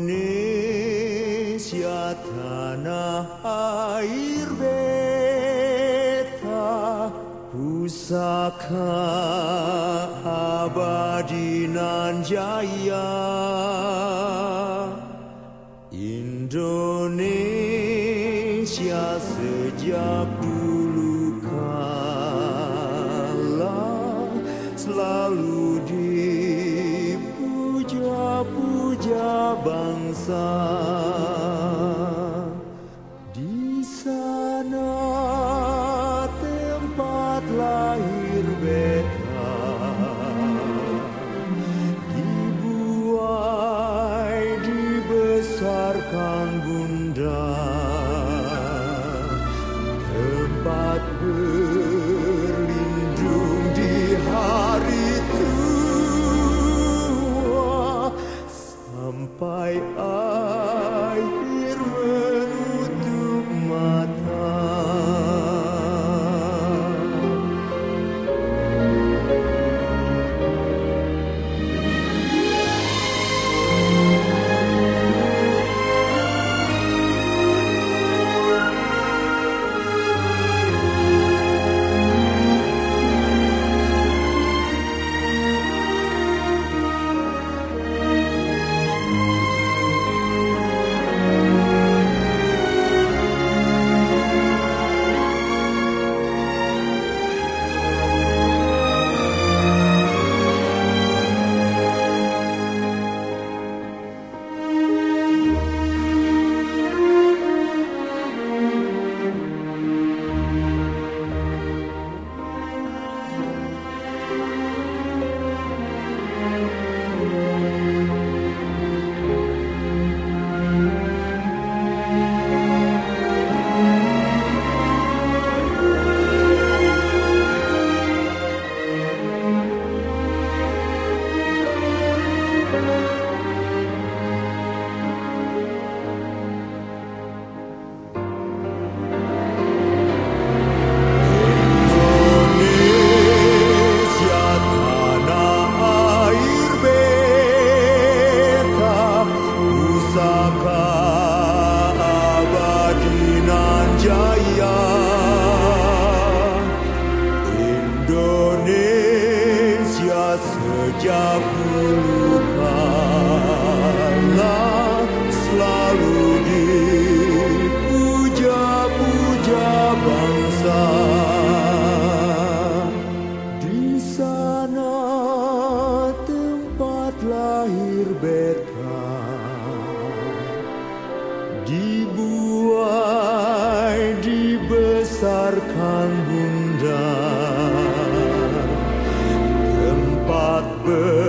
Indonesia tanah air beta pusaka abadi nan jaya Indonesia sejak dulu kala selalu dipuja-puja bangsa. Di sana tempat lahir beta. Dibuai dibesarkan bunda. Tempat berlindung dibuai dibesarkan bunda. Tempat ber